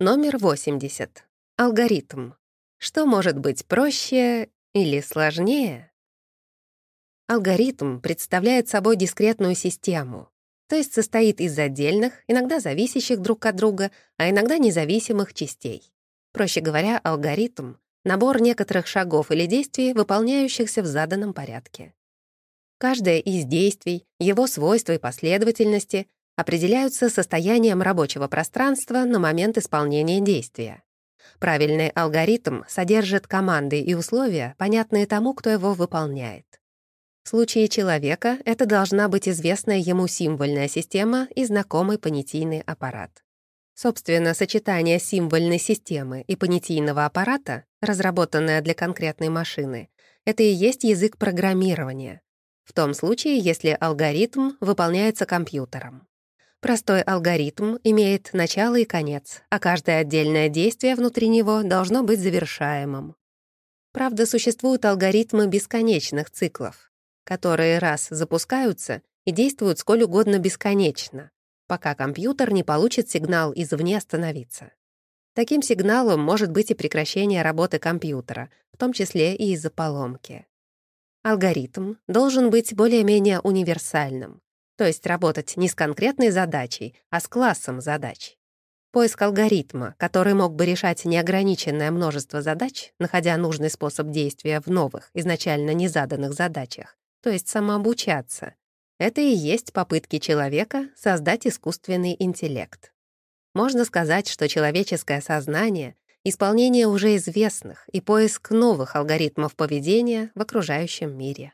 Номер 80. Алгоритм. Что может быть проще или сложнее? Алгоритм представляет собой дискретную систему, то есть состоит из отдельных, иногда зависящих друг от друга, а иногда независимых частей. Проще говоря, алгоритм — набор некоторых шагов или действий, выполняющихся в заданном порядке. Каждое из действий, его свойства и последовательности определяются состоянием рабочего пространства на момент исполнения действия. Правильный алгоритм содержит команды и условия, понятные тому, кто его выполняет. В случае человека это должна быть известная ему символьная система и знакомый понятийный аппарат. Собственно, сочетание символьной системы и понятийного аппарата, разработанное для конкретной машины, это и есть язык программирования, в том случае, если алгоритм выполняется компьютером. Простой алгоритм имеет начало и конец, а каждое отдельное действие внутри него должно быть завершаемым. Правда, существуют алгоритмы бесконечных циклов, которые раз запускаются и действуют сколь угодно бесконечно, пока компьютер не получит сигнал извне остановиться. Таким сигналом может быть и прекращение работы компьютера, в том числе и из-за поломки. Алгоритм должен быть более-менее универсальным, то есть работать не с конкретной задачей, а с классом задач. Поиск алгоритма, который мог бы решать неограниченное множество задач, находя нужный способ действия в новых, изначально незаданных задачах, то есть самообучаться, это и есть попытки человека создать искусственный интеллект. Можно сказать, что человеческое сознание — исполнение уже известных и поиск новых алгоритмов поведения в окружающем мире.